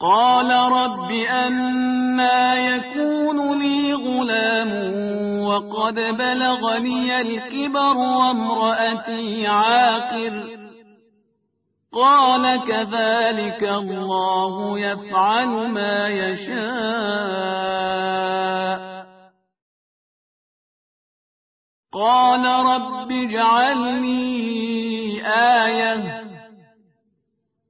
قال رب أنا يكون لي غلام وقد بلغني الكبر وامرأتي عاقر. قال كذلك الله يفعل ما يشاء. قال رب اجعلني آية